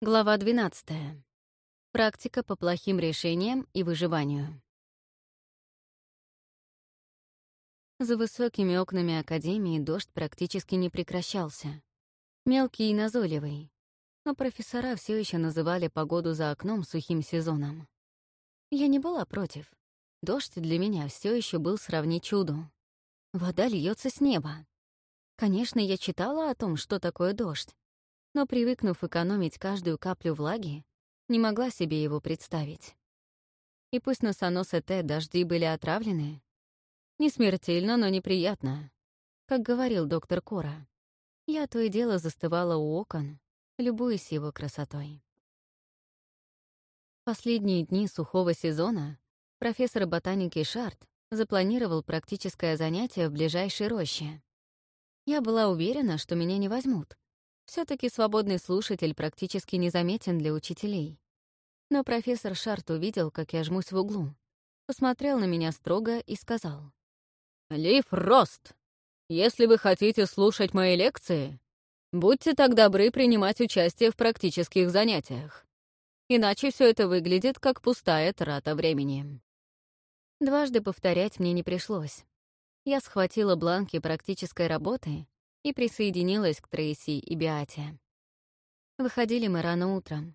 Глава 12. Практика по плохим решениям и выживанию. За высокими окнами Академии дождь практически не прекращался. Мелкий и назойливый. Но профессора все еще называли погоду за окном сухим сезоном. Я не была против. Дождь для меня все еще был сравни чуду. Вода льется с неба. Конечно, я читала о том, что такое дождь, но, привыкнув экономить каждую каплю влаги, не могла себе его представить. И пусть на Саносе-Т дожди были отравлены, не смертельно, но неприятно, как говорил доктор Кора. Я то и дело застывала у окон, любуясь его красотой. Последние дни сухого сезона профессор ботаники Шарт запланировал практическое занятие в ближайшей роще. Я была уверена, что меня не возьмут, все таки свободный слушатель практически незаметен для учителей. Но профессор Шарт увидел, как я жмусь в углу, посмотрел на меня строго и сказал. «Лив Рост, если вы хотите слушать мои лекции, будьте так добры принимать участие в практических занятиях. Иначе все это выглядит как пустая трата времени». Дважды повторять мне не пришлось. Я схватила бланки практической работы и присоединилась к Трейси и Биате. Выходили мы рано утром.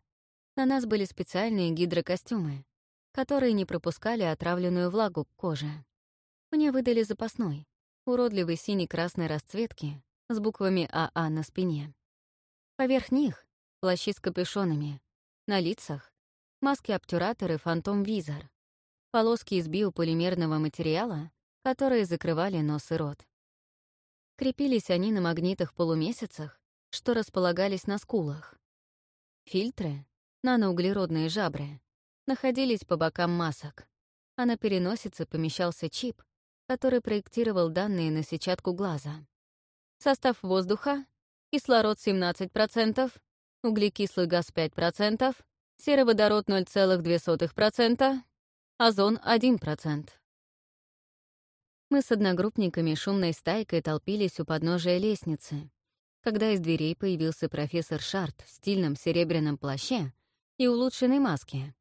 На нас были специальные гидрокостюмы, которые не пропускали отравленную влагу к коже. Мне выдали запасной, уродливый синий-красной расцветки с буквами АА на спине. Поверх них — плащи с капюшонами, на лицах — маски-обтюраторы «Фантом-Визор», полоски из биополимерного материала, которые закрывали нос и рот. Крепились они на магнитах-полумесяцах, что располагались на скулах. Фильтры, наноуглеродные жабры, находились по бокам масок, а на переносице помещался чип, который проектировал данные на сетчатку глаза. Состав воздуха — кислород 17%, углекислый газ 5%, сероводород 0,2%, озон 1%. Мы с одногруппниками шумной стайкой толпились у подножия лестницы, когда из дверей появился профессор Шарт в стильном серебряном плаще и улучшенной маске,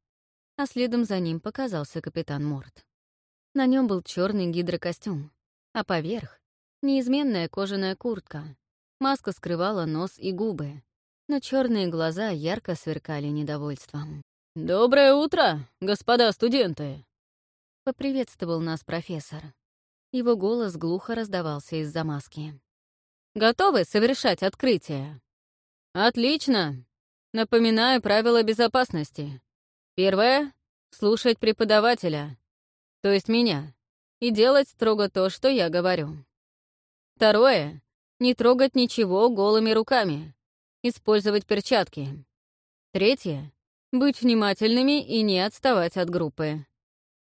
а следом за ним показался капитан Морт. На нем был черный гидрокостюм, а поверх — неизменная кожаная куртка. Маска скрывала нос и губы, но черные глаза ярко сверкали недовольством. «Доброе утро, господа студенты!» — поприветствовал нас профессор. Его голос глухо раздавался из-за маски. «Готовы совершать открытие?» «Отлично! Напоминаю правила безопасности. Первое — слушать преподавателя, то есть меня, и делать строго то, что я говорю. Второе — не трогать ничего голыми руками, использовать перчатки. Третье — быть внимательными и не отставать от группы.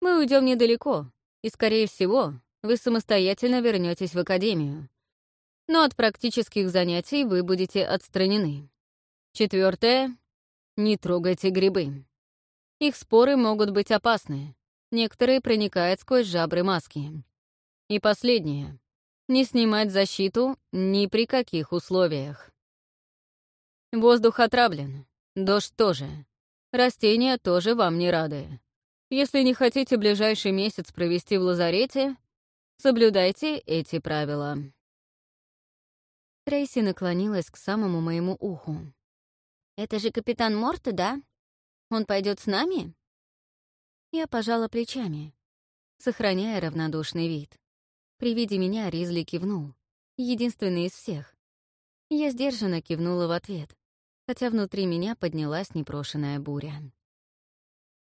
Мы уйдем недалеко, и, скорее всего, вы самостоятельно вернетесь в академию. Но от практических занятий вы будете отстранены. Четвертое — не трогайте грибы. Их споры могут быть опасны. Некоторые проникают сквозь жабры маски. И последнее — не снимать защиту ни при каких условиях. Воздух отравлен, дождь тоже. Растения тоже вам не рады. Если не хотите ближайший месяц провести в лазарете, Соблюдайте эти правила». Трейси наклонилась к самому моему уху. «Это же капитан Морта, да? Он пойдет с нами?» Я пожала плечами, сохраняя равнодушный вид. При виде меня Ризли кивнул, единственный из всех. Я сдержанно кивнула в ответ, хотя внутри меня поднялась непрошенная буря.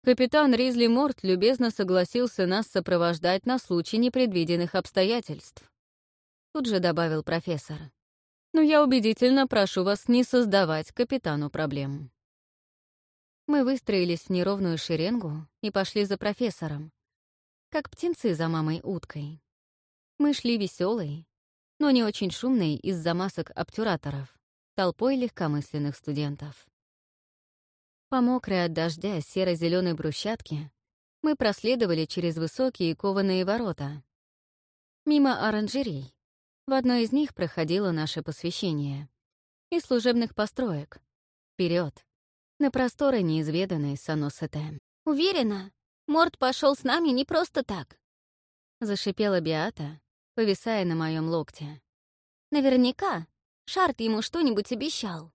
Капитан Ризли Морт любезно согласился нас сопровождать на случай непредвиденных обстоятельств. Тут же добавил профессор. Но я убедительно прошу вас не создавать капитану проблем. Мы выстроились в неровную шеренгу и пошли за профессором, как птенцы за мамой-уткой. Мы шли веселой, но не очень шумной из-за масок обтюраторов, толпой легкомысленных студентов. По мокрой от дождя серо зеленой брусчатке мы проследовали через высокие кованые ворота. Мимо оранжерей. В одной из них проходило наше посвящение. И служебных построек. Вперед, на просторы неизведанной Саносете. «Уверена, Морд пошел с нами не просто так», — зашипела Биата, повисая на моем локте. «Наверняка Шарт ему что-нибудь обещал».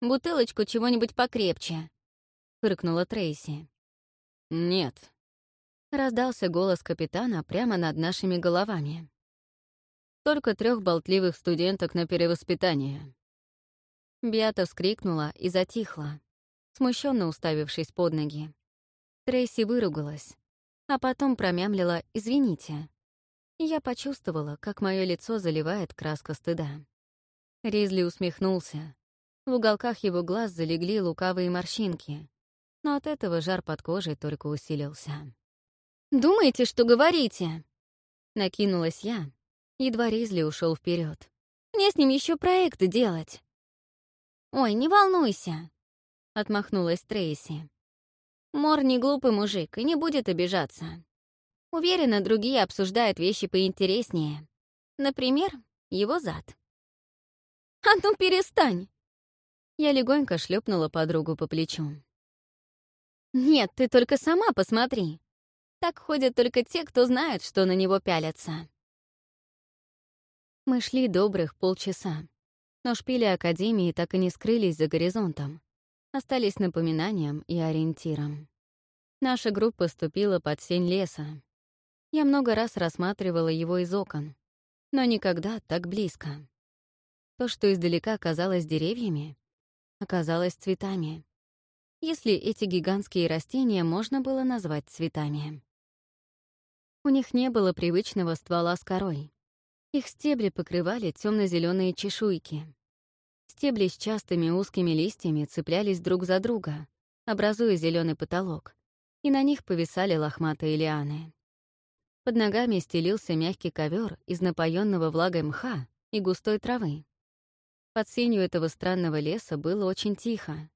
«Бутылочку чего-нибудь покрепче», — фыркнула Трейси. «Нет», — раздался голос капитана прямо над нашими головами. «Только трех болтливых студенток на перевоспитание». Биата вскрикнула и затихла, смущенно уставившись под ноги. Трейси выругалась, а потом промямлила «извините». я почувствовала, как мое лицо заливает краска стыда. Ризли усмехнулся. В уголках его глаз залегли лукавые морщинки, но от этого жар под кожей только усилился. «Думаете, что говорите?» Накинулась я, едва Ризли ушел вперед. «Мне с ним еще проект делать». «Ой, не волнуйся», — отмахнулась Трейси. «Мор не глупый мужик и не будет обижаться. Уверена, другие обсуждают вещи поинтереснее. Например, его зад». «А ну перестань!» Я легонько шлепнула подругу по плечу. «Нет, ты только сама посмотри. Так ходят только те, кто знает, что на него пялятся». Мы шли добрых полчаса, но шпили Академии так и не скрылись за горизонтом, остались напоминанием и ориентиром. Наша группа ступила под сень леса. Я много раз рассматривала его из окон, но никогда так близко. То, что издалека казалось деревьями, оказалось цветами, если эти гигантские растения можно было назвать цветами. У них не было привычного ствола с корой. Их стебли покрывали темно зеленые чешуйки. Стебли с частыми узкими листьями цеплялись друг за друга, образуя зеленый потолок, и на них повисали лохматые лианы. Под ногами стелился мягкий ковер из напоенного влагой мха и густой травы. Под сенью этого странного леса было очень тихо.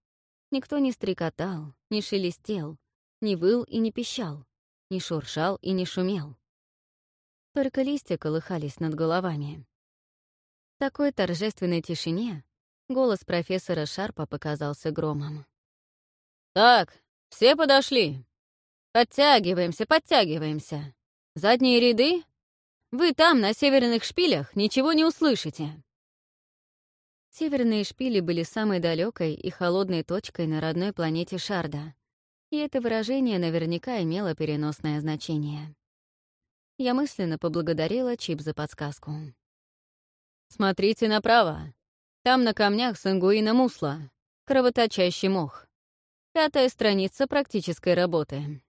Никто не стрекотал, не шелестел, не выл и не пищал, не шуршал и не шумел. Только листья колыхались над головами. В такой торжественной тишине голос профессора Шарпа показался громом. «Так, все подошли. Подтягиваемся, подтягиваемся. Задние ряды? Вы там, на северных шпилях, ничего не услышите». Северные шпили были самой далекой и холодной точкой на родной планете Шарда, и это выражение наверняка имело переносное значение. Я мысленно поблагодарила Чип за подсказку. «Смотрите направо. Там на камнях сангуина мусла, кровоточащий мох. Пятая страница практической работы.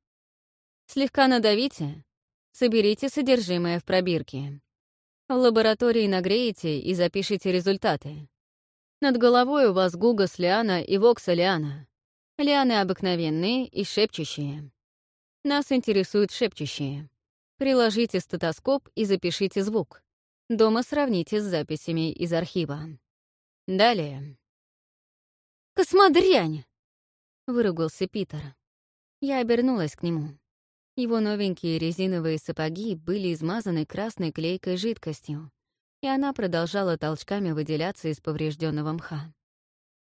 Слегка надавите, соберите содержимое в пробирке. В лаборатории нагреете и запишите результаты. Над головой у вас гугас лиана и вокса лиана. Лианы обыкновенные и шепчущие. Нас интересуют шепчущие. Приложите стетоскоп и запишите звук. Дома сравните с записями из архива. Далее. «Космодрянь!» — выругался Питер. Я обернулась к нему. Его новенькие резиновые сапоги были измазаны красной клейкой жидкостью, и она продолжала толчками выделяться из поврежденного мха.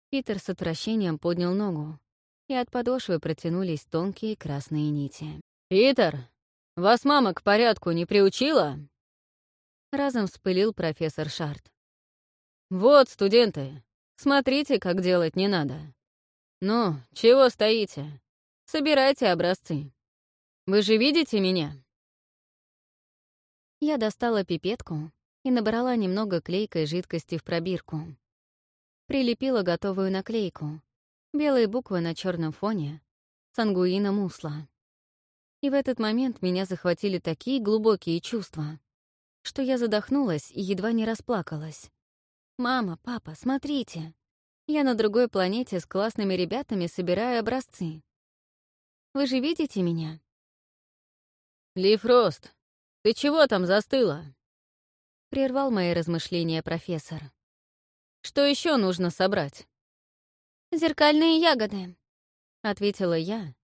Питер с отвращением поднял ногу, и от подошвы протянулись тонкие красные нити. «Питер, вас мама к порядку не приучила?» Разом вспылил профессор Шарт. «Вот, студенты, смотрите, как делать не надо. Ну, чего стоите? Собирайте образцы. Вы же видите меня?» Я достала пипетку и набрала немного клейкой жидкости в пробирку. Прилепила готовую наклейку. Белые буквы на черном фоне. Сангуина Мусла. И в этот момент меня захватили такие глубокие чувства, что я задохнулась и едва не расплакалась. «Мама, папа, смотрите! Я на другой планете с классными ребятами собираю образцы. Вы же видите меня?» «Ли Фрост, ты чего там застыла?» Прервал мои размышления профессор. «Что еще нужно собрать?» «Зеркальные ягоды», — ответила я,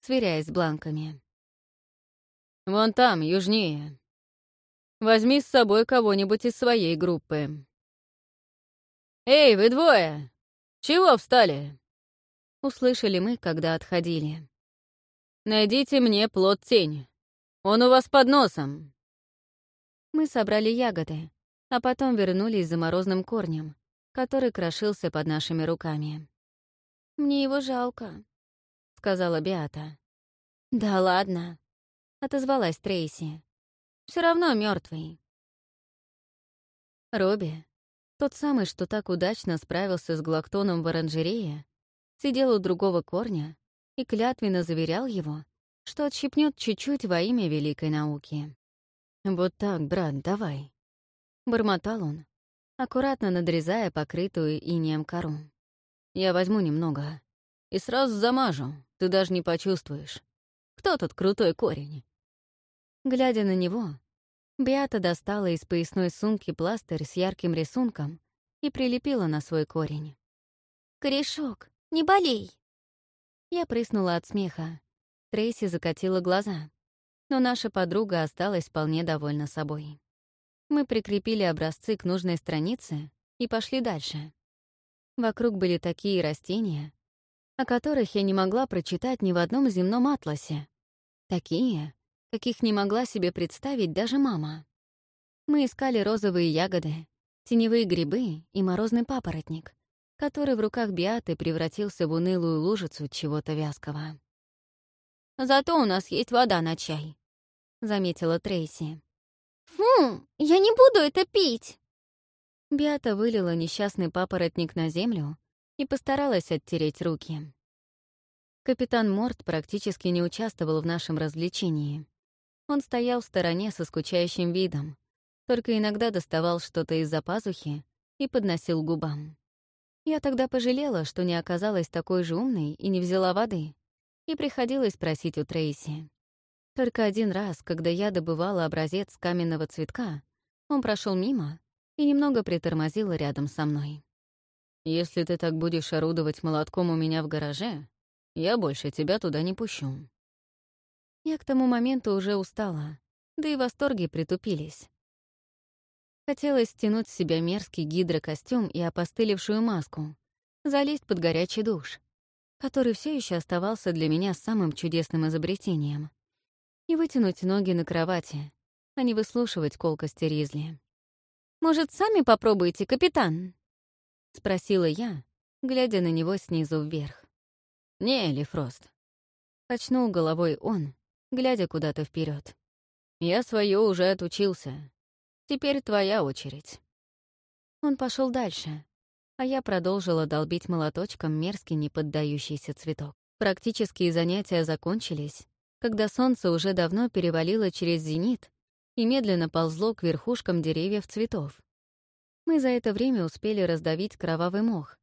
сверяясь с бланками. Вон там, южнее. Возьми с собой кого-нибудь из своей группы. Эй, вы двое! Чего встали? услышали мы, когда отходили. «Найдите мне плод тень. Он у вас под носом». Мы собрали ягоды, а потом вернулись за морозным корнем, который крошился под нашими руками. «Мне его жалко», — сказала Биата. «Да ладно», — отозвалась Трейси. Все равно мертвый. Робби, тот самый, что так удачно справился с Глактоном в оранжерее, сидел у другого корня и клятвенно заверял его, что отщипнет чуть-чуть во имя великой науки. «Вот так, брат, давай», — бормотал он, аккуратно надрезая покрытую инеем кору. «Я возьму немного и сразу замажу, ты даже не почувствуешь. Кто тут крутой корень?» Глядя на него, Беата достала из поясной сумки пластырь с ярким рисунком и прилепила на свой корень. «Корешок, не болей!» Я прыснула от смеха. Трейси закатила глаза, но наша подруга осталась вполне довольна собой. Мы прикрепили образцы к нужной странице и пошли дальше. Вокруг были такие растения, о которых я не могла прочитать ни в одном земном атласе. Такие, каких не могла себе представить даже мама. Мы искали розовые ягоды, теневые грибы и морозный папоротник, который в руках Биаты превратился в унылую лужицу чего-то вязкого. «Зато у нас есть вода на чай», — заметила Трейси. «Фу, я не буду это пить!» Биата вылила несчастный папоротник на землю и постаралась оттереть руки. Капитан Морт практически не участвовал в нашем развлечении. Он стоял в стороне со скучающим видом, только иногда доставал что-то из-за пазухи и подносил губам. Я тогда пожалела, что не оказалась такой же умной и не взяла воды, и приходилось просить у Трейси. Только один раз, когда я добывала образец каменного цветка, он прошел мимо и немного притормозил рядом со мной. «Если ты так будешь орудовать молотком у меня в гараже, я больше тебя туда не пущу», я к тому моменту уже устала, да и восторги притупились. Хотелось стянуть с себя мерзкий гидрокостюм и опостылевшую маску, залезть под горячий душ, который все еще оставался для меня самым чудесным изобретением, и вытянуть ноги на кровати, а не выслушивать колкости Ризли. «Может, сами попробуете, капитан?» — спросила я, глядя на него снизу вверх. «Не, Элли Фрост», — качнул головой он, глядя куда-то вперед. «Я свое уже отучился. Теперь твоя очередь». Он пошел дальше, а я продолжила долбить молоточком мерзкий неподдающийся цветок. Практические занятия закончились, когда солнце уже давно перевалило через зенит и медленно ползло к верхушкам деревьев цветов. Мы за это время успели раздавить кровавый мох,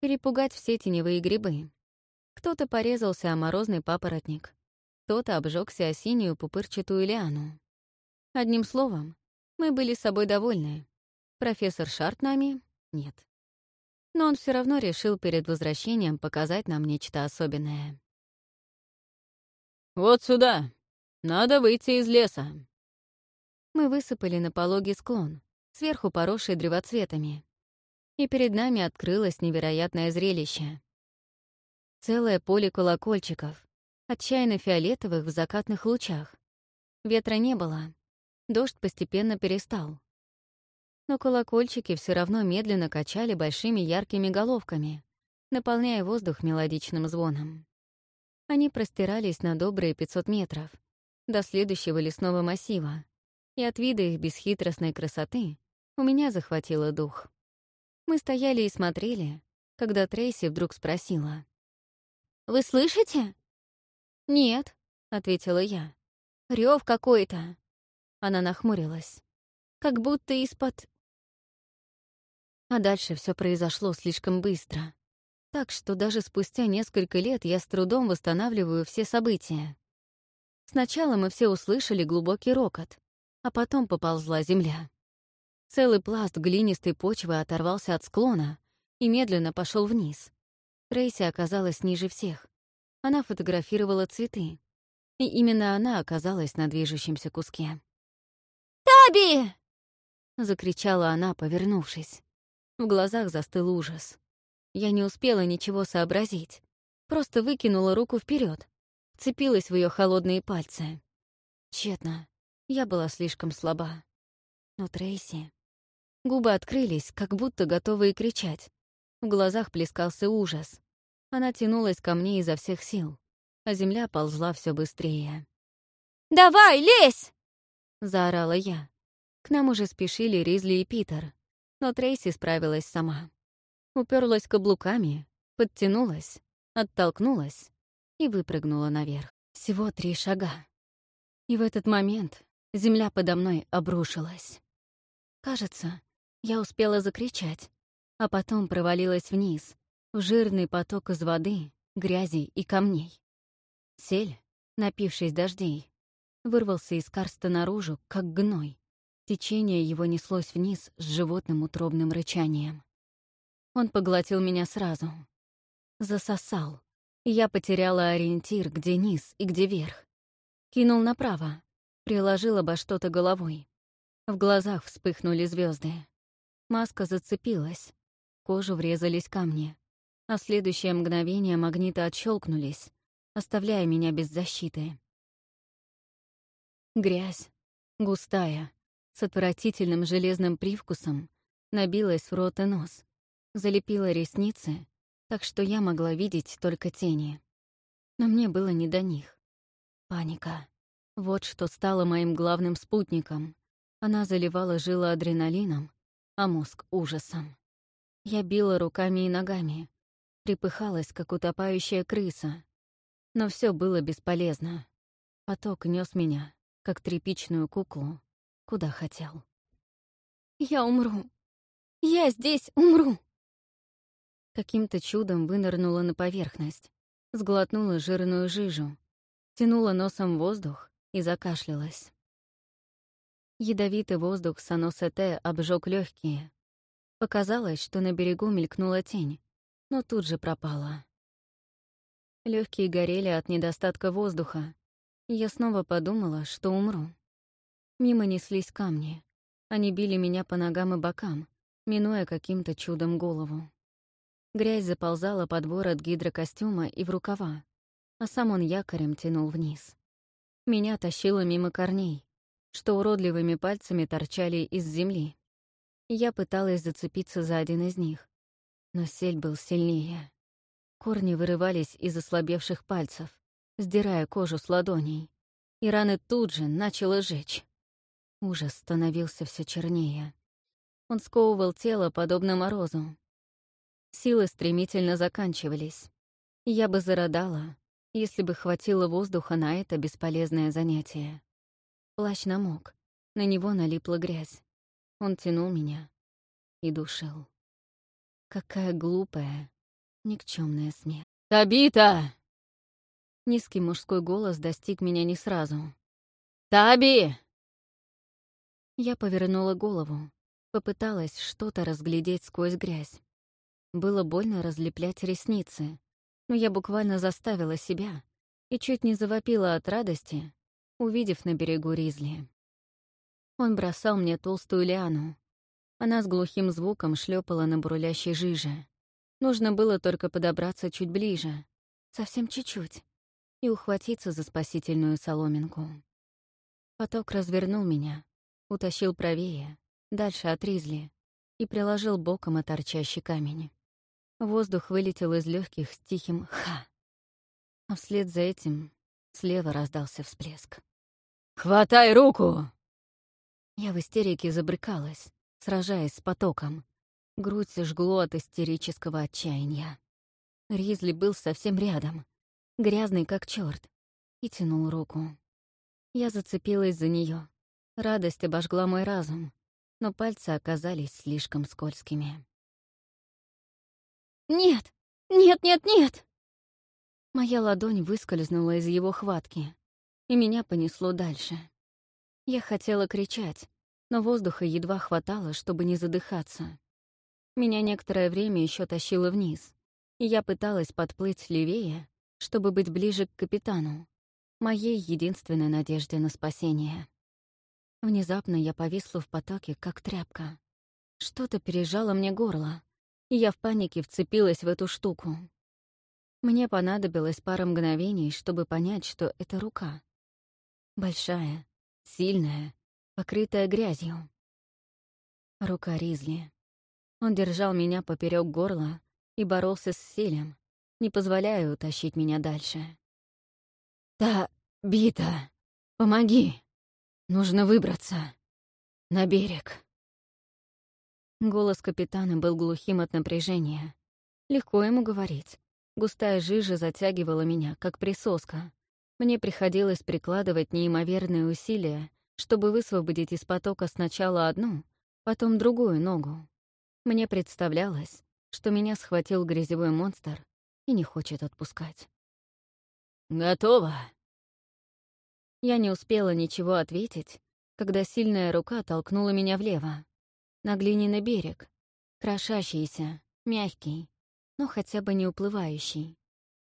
перепугать все теневые грибы. Кто-то порезался о морозный папоротник, кто-то обжегся о синюю пупырчатую лиану. Одним словом, мы были собой довольны. Профессор Шарт нами — нет. Но он все равно решил перед возвращением показать нам нечто особенное. «Вот сюда! Надо выйти из леса!» Мы высыпали на пологий склон, сверху поросший древоцветами. И перед нами открылось невероятное зрелище. Целое поле колокольчиков, отчаянно фиолетовых в закатных лучах. Ветра не было. Дождь постепенно перестал. Но колокольчики все равно медленно качали большими яркими головками, наполняя воздух мелодичным звоном. Они простирались на добрые 500 метров, до следующего лесного массива, и от вида их бесхитростной красоты у меня захватило дух. Мы стояли и смотрели, когда Трейси вдруг спросила. «Вы слышите?» «Нет», — ответила я. Рев какой-то». Она нахмурилась. «Как будто из-под...» А дальше все произошло слишком быстро. Так что даже спустя несколько лет я с трудом восстанавливаю все события. Сначала мы все услышали глубокий рокот, а потом поползла земля. Целый пласт глинистой почвы оторвался от склона и медленно пошел вниз. Трейси оказалась ниже всех. Она фотографировала цветы. И именно она оказалась на движущемся куске. «Таби!» — закричала она, повернувшись. В глазах застыл ужас. Я не успела ничего сообразить. Просто выкинула руку вперед, цепилась в ее холодные пальцы. Тщетно. Я была слишком слаба. Но Трейси... Губы открылись, как будто готовые кричать. В глазах плескался ужас. Она тянулась ко мне изо всех сил, а земля ползла все быстрее. «Давай, лезь!» — заорала я. К нам уже спешили Ризли и Питер, но Трейси справилась сама. Уперлась каблуками, подтянулась, оттолкнулась и выпрыгнула наверх. Всего три шага. И в этот момент земля подо мной обрушилась. Кажется, я успела закричать, а потом провалилась вниз, в жирный поток из воды, грязи и камней. Сель, напившись дождей, вырвался из карста наружу, как гной. Течение его неслось вниз с животным утробным рычанием. Он поглотил меня сразу. Засосал. Я потеряла ориентир, где низ и где верх. Кинул направо, приложил обо что-то головой. В глазах вспыхнули звезды. Маска зацепилась, кожу врезались камни, а в следующее мгновение магниты отщелкнулись, оставляя меня без защиты. Грязь, густая, с отвратительным железным привкусом, набилась в рот и нос, залепила ресницы, так что я могла видеть только тени. Но мне было не до них. Паника. Вот что стало моим главным спутником. Она заливала жилы адреналином, а мозг — ужасом. Я била руками и ногами, припыхалась, как утопающая крыса. Но все было бесполезно. Поток нес меня, как тряпичную куклу, куда хотел. «Я умру! Я здесь умру!» Каким-то чудом вынырнула на поверхность, сглотнула жирную жижу, тянула носом воздух и закашлялась. Ядовитый воздух Саносете обжег легкие. Показалось, что на берегу мелькнула тень, но тут же пропала. Легкие горели от недостатка воздуха, я снова подумала, что умру. Мимо неслись камни. Они били меня по ногам и бокам, минуя каким-то чудом голову. Грязь заползала под ворот гидрокостюма и в рукава, а сам он якорем тянул вниз. Меня тащило мимо корней, что уродливыми пальцами торчали из земли. Я пыталась зацепиться за один из них, но сель был сильнее. Корни вырывались из ослабевших пальцев, сдирая кожу с ладоней, и раны тут же начало жечь. Ужас становился все чернее. Он сковывал тело, подобно морозу. Силы стремительно заканчивались. Я бы зарыдала, если бы хватило воздуха на это бесполезное занятие. Плащ намок, на него налипла грязь. Он тянул меня и душил. Какая глупая, никчемная смерть. «Табита!» Низкий мужской голос достиг меня не сразу. «Таби!» Я повернула голову, попыталась что-то разглядеть сквозь грязь. Было больно разлеплять ресницы, но я буквально заставила себя и чуть не завопила от радости, увидев на берегу Ризли. Он бросал мне толстую лиану. Она с глухим звуком шлепала на бурлящей жиже. Нужно было только подобраться чуть ближе, совсем чуть-чуть, и ухватиться за спасительную соломинку. Поток развернул меня, утащил правее, дальше от Ризли, и приложил боком о камень. Воздух вылетел из легких с тихим «ха». А вслед за этим слева раздался всплеск. «Хватай руку!» Я в истерике забрыкалась, сражаясь с потоком. Грудь жгло от истерического отчаяния. Ризли был совсем рядом, грязный как черт, и тянул руку. Я зацепилась за нее. Радость обожгла мой разум, но пальцы оказались слишком скользкими. «Нет! Нет, нет, нет!» Моя ладонь выскользнула из его хватки и меня понесло дальше. Я хотела кричать, но воздуха едва хватало, чтобы не задыхаться. Меня некоторое время еще тащило вниз, и я пыталась подплыть левее, чтобы быть ближе к капитану, моей единственной надежде на спасение. Внезапно я повисла в потоке, как тряпка. Что-то пережало мне горло, и я в панике вцепилась в эту штуку. Мне понадобилось пара мгновений, чтобы понять, что это рука. Большая, сильная, покрытая грязью. Рука Ризли. Он держал меня поперек горла и боролся с Силем, не позволяя утащить меня дальше. «Та бита! Помоги! Нужно выбраться! На берег!» Голос капитана был глухим от напряжения. Легко ему говорить. Густая жижа затягивала меня, как присоска. Мне приходилось прикладывать неимоверные усилия, чтобы высвободить из потока сначала одну, потом другую ногу. Мне представлялось, что меня схватил грязевой монстр и не хочет отпускать. «Готово!» Я не успела ничего ответить, когда сильная рука толкнула меня влево, на глиняный берег, крошащийся, мягкий, но хотя бы не уплывающий.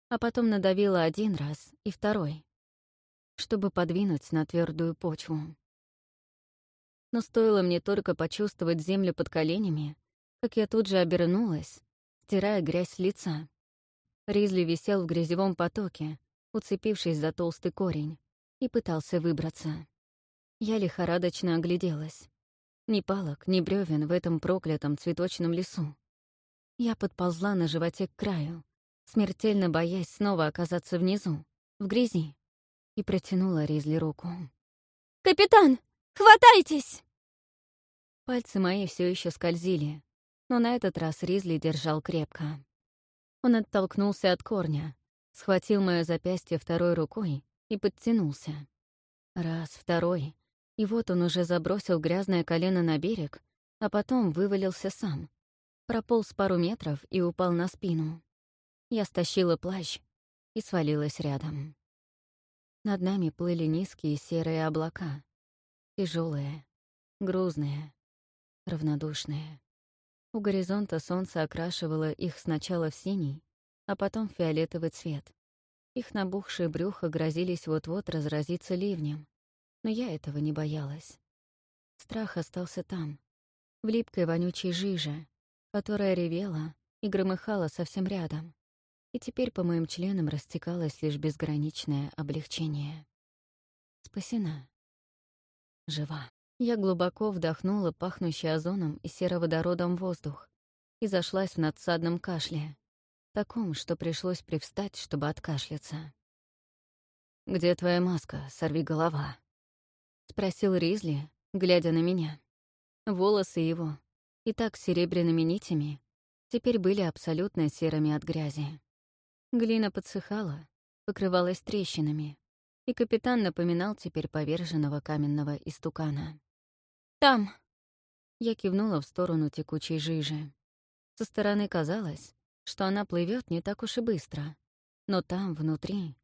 А потом надавила один раз и второй, чтобы подвинуть на твердую почву но стоило мне только почувствовать землю под коленями, как я тут же обернулась, стирая грязь с лица. Ризли висел в грязевом потоке, уцепившись за толстый корень, и пытался выбраться. Я лихорадочно огляделась. Ни палок, ни бревен в этом проклятом цветочном лесу. Я подползла на животе к краю, смертельно боясь снова оказаться внизу, в грязи, и протянула Ризли руку. «Капитан, хватайтесь!» Пальцы мои все еще скользили, но на этот раз Ризли держал крепко. Он оттолкнулся от корня, схватил мое запястье второй рукой и подтянулся. Раз, второй, и вот он уже забросил грязное колено на берег, а потом вывалился сам. Прополз пару метров и упал на спину. Я стащила плащ и свалилась рядом. Над нами плыли низкие серые облака. Тяжелые, грузные, равнодушные. У горизонта солнце окрашивало их сначала в синий, а потом в фиолетовый цвет. Их набухшие брюха грозились вот-вот разразиться ливнем, но я этого не боялась. Страх остался там, в липкой вонючей жиже, которая ревела и громыхала совсем рядом, и теперь по моим членам растекалось лишь безграничное облегчение. Спасена. Жива. Я глубоко вдохнула пахнущий озоном и сероводородом воздух и зашлась в надсадном кашле, таком, что пришлось привстать, чтобы откашляться. «Где твоя маска, сорви голова?» — спросил Ризли, глядя на меня. Волосы его, и так серебряными нитями, теперь были абсолютно серыми от грязи. Глина подсыхала, покрывалась трещинами, и капитан напоминал теперь поверженного каменного истукана. Там!» Я кивнула в сторону текучей жижи. Со стороны казалось, что она плывет не так уж и быстро, но там, внутри,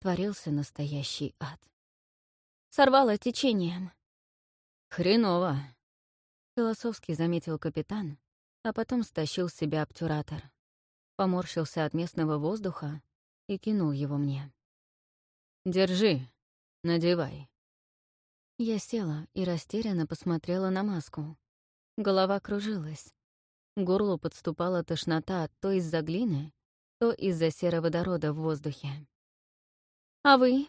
творился настоящий ад. Сорвало течением. «Хреново!» — философски заметил капитан, а потом стащил с себя обтюратор, поморщился от местного воздуха и кинул его мне. «Держи, надевай». Я села и растерянно посмотрела на маску. Голова кружилась. Горлу подступала тошнота то из-за глины, то из-за сероводорода в воздухе. «А вы?»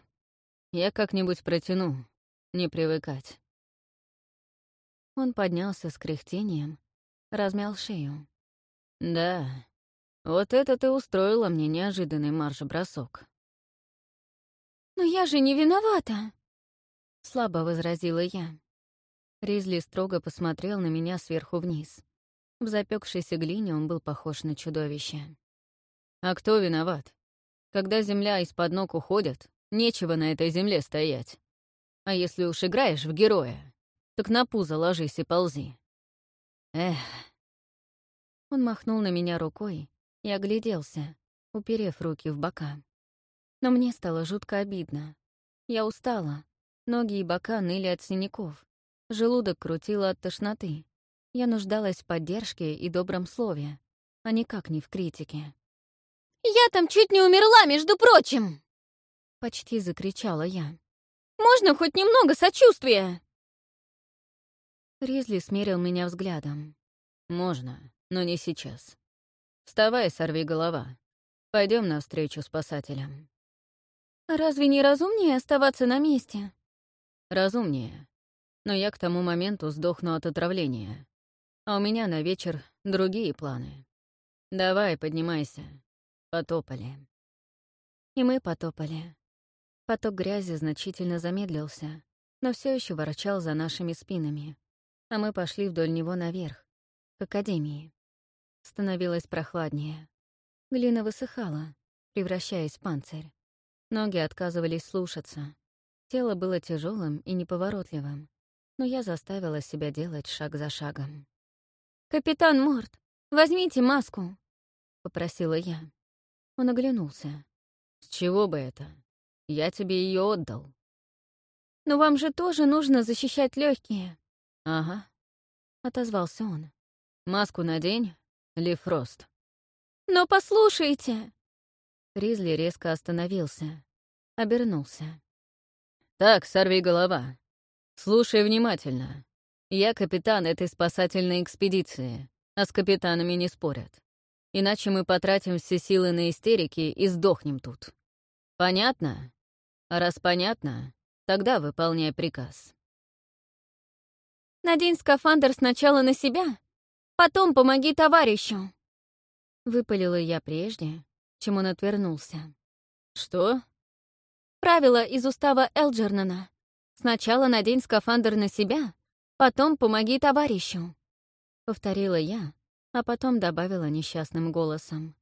«Я как-нибудь протяну. Не привыкать». Он поднялся с кряхтением, размял шею. «Да, вот это ты устроила мне неожиданный марш-бросок». «Но я же не виновата!» — слабо возразила я. Ризли строго посмотрел на меня сверху вниз. В запекшейся глине он был похож на чудовище. «А кто виноват? Когда земля из-под ног уходит, нечего на этой земле стоять. А если уж играешь в героя, так на пузо ложись и ползи. Эх». Он махнул на меня рукой и огляделся, уперев руки в бока. Но мне стало жутко обидно. Я устала, Ноги и бока ныли от синяков. Желудок крутило от тошноты. Я нуждалась в поддержке и добром слове, а никак не в критике. «Я там чуть не умерла, между прочим!» Почти закричала я. «Можно хоть немного сочувствия?» Ризли смерил меня взглядом. «Можно, но не сейчас. Вставай, сорви голова. Пойдем навстречу спасателям. Разве не разумнее оставаться на месте? Разумнее. Но я к тому моменту сдохну от отравления. А у меня на вечер другие планы. Давай, поднимайся. Потопали. И мы потопали. Поток грязи значительно замедлился, но все еще ворчал за нашими спинами, а мы пошли вдоль него наверх, к академии. Становилось прохладнее. Глина высыхала, превращаясь в панцирь. Ноги отказывались слушаться. Тело было тяжелым и неповоротливым, но я заставила себя делать шаг за шагом. «Капитан Морт, возьмите маску!» — попросила я. Он оглянулся. «С чего бы это? Я тебе ее отдал». «Но вам же тоже нужно защищать легкие. «Ага», — отозвался он. «Маску надень, Лифрост». «Но послушайте!» Ризли резко остановился, обернулся. «Так, сорви голова. Слушай внимательно. Я капитан этой спасательной экспедиции, а с капитанами не спорят. Иначе мы потратим все силы на истерики и сдохнем тут. Понятно? Раз понятно, тогда выполняй приказ. Надень скафандр сначала на себя, потом помоги товарищу. Выпалила я прежде, чем он отвернулся. Что? Правило из устава Элджернана. Сначала надень скафандр на себя, потом помоги товарищу. Повторила я, а потом добавила несчастным голосом.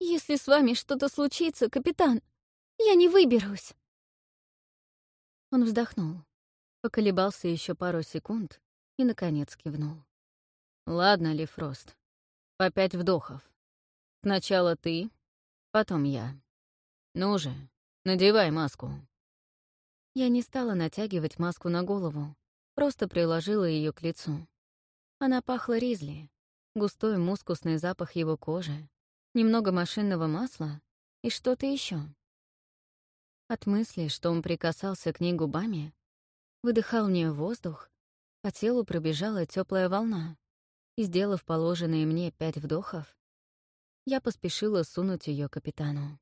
«Если с вами что-то случится, капитан, я не выберусь». Он вздохнул, поколебался еще пару секунд и, наконец, кивнул. «Ладно, Лифрост, по пять вдохов. Сначала ты, потом я. Ну же, надевай маску». Я не стала натягивать маску на голову, просто приложила ее к лицу. Она пахла ризли, густой мускусный запах его кожи, немного машинного масла и что-то еще. От мысли, что он прикасался к ней губами, выдыхал мне воздух, по телу пробежала теплая волна, и, сделав положенные мне пять вдохов, я поспешила сунуть ее капитану.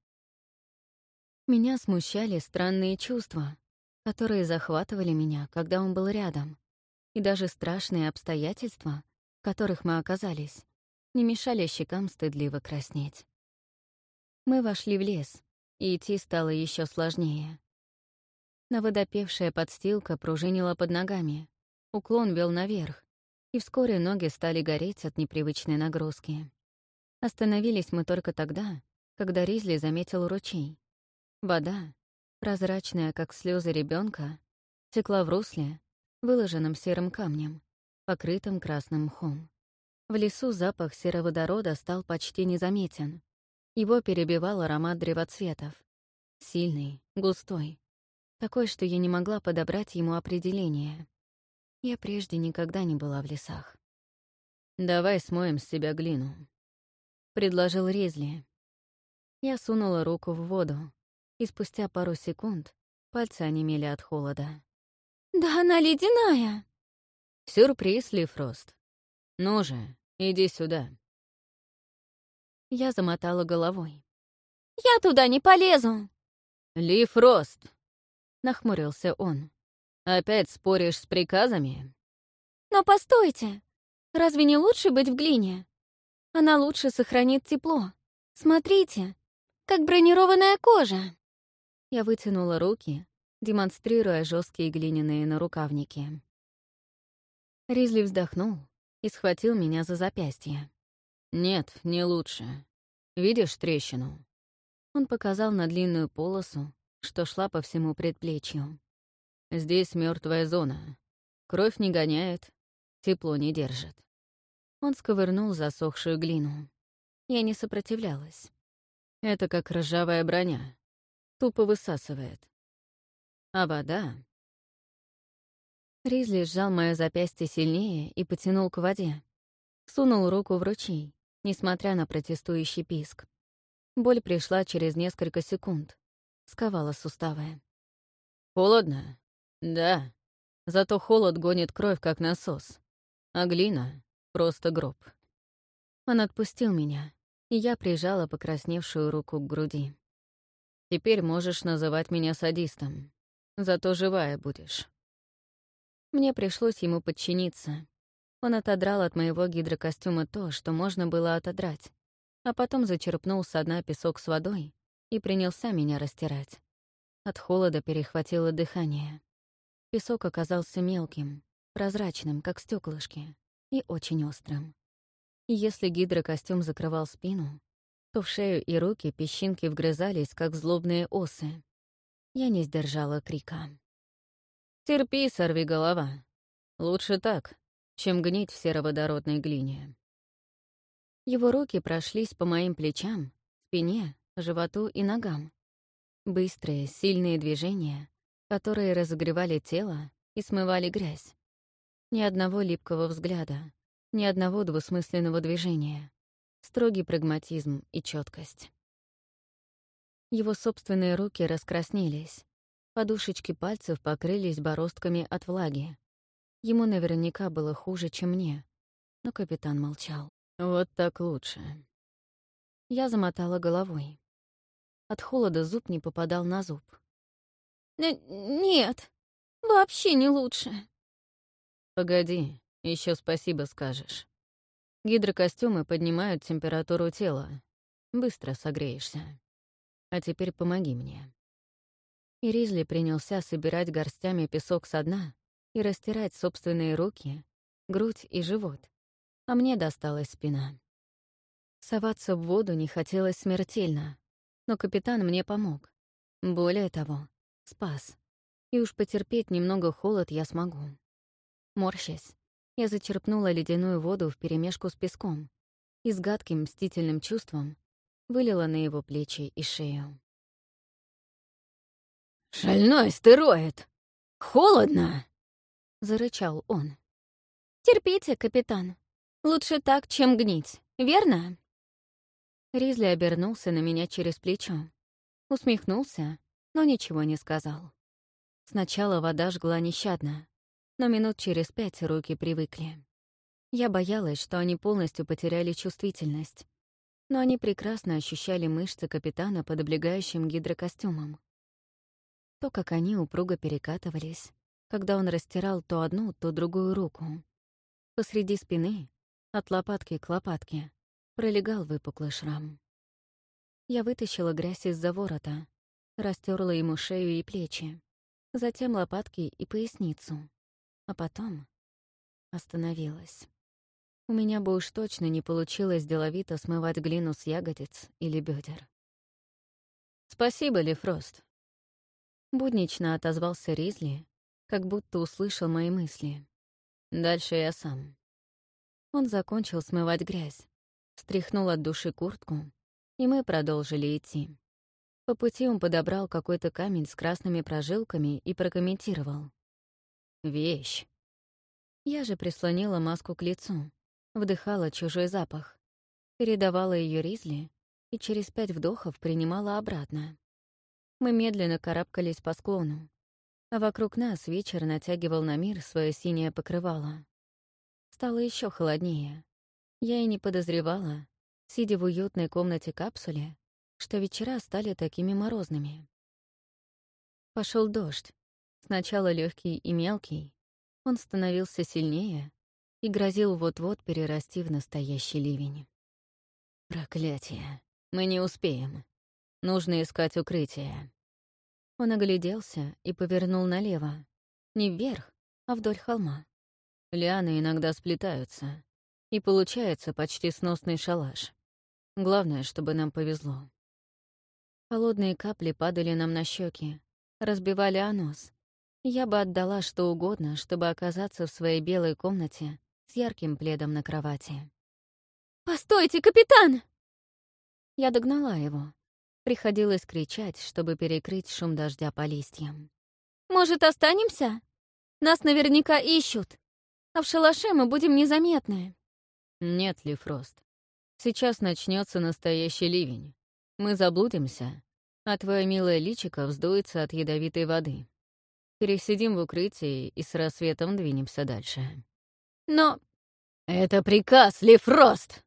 Меня смущали странные чувства, которые захватывали меня, когда он был рядом, и даже страшные обстоятельства, которых мы оказались, не мешали щекам стыдливо краснеть. Мы вошли в лес, и идти стало еще сложнее. Новодопевшая подстилка пружинила под ногами, уклон вел наверх, и вскоре ноги стали гореть от непривычной нагрузки. Остановились мы только тогда, когда Ризли заметил ручей. Вода, прозрачная, как слезы ребенка, текла в русле, выложенном серым камнем, покрытым красным мхом. В лесу запах сероводорода стал почти незаметен. Его перебивал аромат древоцветов. Сильный, густой. Такой, что я не могла подобрать ему определение. Я прежде никогда не была в лесах. «Давай смоем с себя глину», — предложил Ризли. Я сунула руку в воду, и спустя пару секунд пальцы онемели от холода. «Да она ледяная!» «Сюрприз, Лифрост. Ну же, иди сюда». Я замотала головой. «Я туда не полезу!» «Лифрост!» — нахмурился он. «Опять споришь с приказами?» «Но постойте! Разве не лучше быть в глине? Она лучше сохранит тепло. Смотрите, как бронированная кожа!» Я вытянула руки, демонстрируя жесткие глиняные нарукавники. Ризли вздохнул и схватил меня за запястье. «Нет, не лучше. Видишь трещину?» Он показал на длинную полосу, что шла по всему предплечью. «Здесь мертвая зона. Кровь не гоняет, тепло не держит». Он сковырнул засохшую глину. Я не сопротивлялась. Это как ржавая броня. Тупо высасывает. А вода Ризли сжал мое запястье сильнее и потянул к воде. Сунул руку в ручей, несмотря на протестующий писк. Боль пришла через несколько секунд. Сковала суставы. «Холодно?» «Да. Зато холод гонит кровь, как насос. А глина — просто гроб». Он отпустил меня, и я прижала покрасневшую руку к груди. «Теперь можешь называть меня садистом, зато живая будешь». Мне пришлось ему подчиниться. Он отодрал от моего гидрокостюма то, что можно было отодрать, а потом зачерпнул со дна песок с водой и принялся меня растирать. От холода перехватило дыхание. Песок оказался мелким, прозрачным, как стеклышки, и очень острым. И если гидрокостюм закрывал спину, то в шею и руки песчинки вгрызались, как злобные осы. Я не сдержала крика. «Терпи, сорви голова. Лучше так, чем гнить в сероводородной глине». Его руки прошлись по моим плечам, спине, животу и ногам. Быстрые, сильные движения, которые разогревали тело и смывали грязь. Ни одного липкого взгляда, ни одного двусмысленного движения. Строгий прагматизм и четкость. Его собственные руки раскраснелись. Подушечки пальцев покрылись бороздками от влаги. Ему наверняка было хуже, чем мне. Но капитан молчал. «Вот так лучше». Я замотала головой. От холода зуб не попадал на зуб. «Нет, вообще не лучше». «Погоди, еще спасибо скажешь. Гидрокостюмы поднимают температуру тела. Быстро согреешься. А теперь помоги мне». И Ризли принялся собирать горстями песок со дна и растирать собственные руки, грудь и живот. А мне досталась спина. Соваться в воду не хотелось смертельно, но капитан мне помог. Более того, спас. И уж потерпеть немного холод я смогу. Морщась, я зачерпнула ледяную воду вперемешку с песком и с гадким мстительным чувством вылила на его плечи и шею. «Шальной стероид! Холодно!» — зарычал он. «Терпите, капитан. Лучше так, чем гнить, верно?» Ризли обернулся на меня через плечо. Усмехнулся, но ничего не сказал. Сначала вода жгла нещадно, но минут через пять руки привыкли. Я боялась, что они полностью потеряли чувствительность, но они прекрасно ощущали мышцы капитана под облегающим гидрокостюмом. То, как они упруго перекатывались, когда он растирал то одну, то другую руку. Посреди спины, от лопатки к лопатке, пролегал выпуклый шрам. Я вытащила грязь из-за ворота, растерла ему шею и плечи, затем лопатки и поясницу, а потом остановилась. У меня бы уж точно не получилось деловито смывать глину с ягодиц или бедер. «Спасибо, Лефрост», — буднично отозвался Ризли, как будто услышал мои мысли. «Дальше я сам». Он закончил смывать грязь, Стряхнул от души куртку, и мы продолжили идти. По пути он подобрал какой-то камень с красными прожилками и прокомментировал. «Вещь». Я же прислонила маску к лицу, вдыхала чужой запах, передавала ее Ризли и через пять вдохов принимала обратно. Мы медленно карабкались по склону, а вокруг нас вечер натягивал на мир свое синее покрывало. Стало еще холоднее. Я и не подозревала, сидя в уютной комнате капсуле, что вечера стали такими морозными. Пошел дождь, сначала легкий и мелкий, он становился сильнее и грозил вот-вот перерасти в настоящий ливень. «Проклятие! Мы не успеем. Нужно искать укрытие». Он огляделся и повернул налево. Не вверх, а вдоль холма. Лианы иногда сплетаются. И получается почти сносный шалаш. Главное, чтобы нам повезло. Холодные капли падали нам на щеки, разбивали о нос. Я бы отдала что угодно, чтобы оказаться в своей белой комнате с ярким пледом на кровати. «Постойте, капитан!» Я догнала его. Приходилось кричать, чтобы перекрыть шум дождя по листьям. «Может, останемся? Нас наверняка ищут, а в шалаше мы будем незаметны». «Нет, Лифрост. Сейчас начнется настоящий ливень. Мы заблудимся, а твое милое личико вздуется от ядовитой воды. Пересидим в укрытии и с рассветом двинемся дальше». «Но...» «Это приказ, Лифрост!»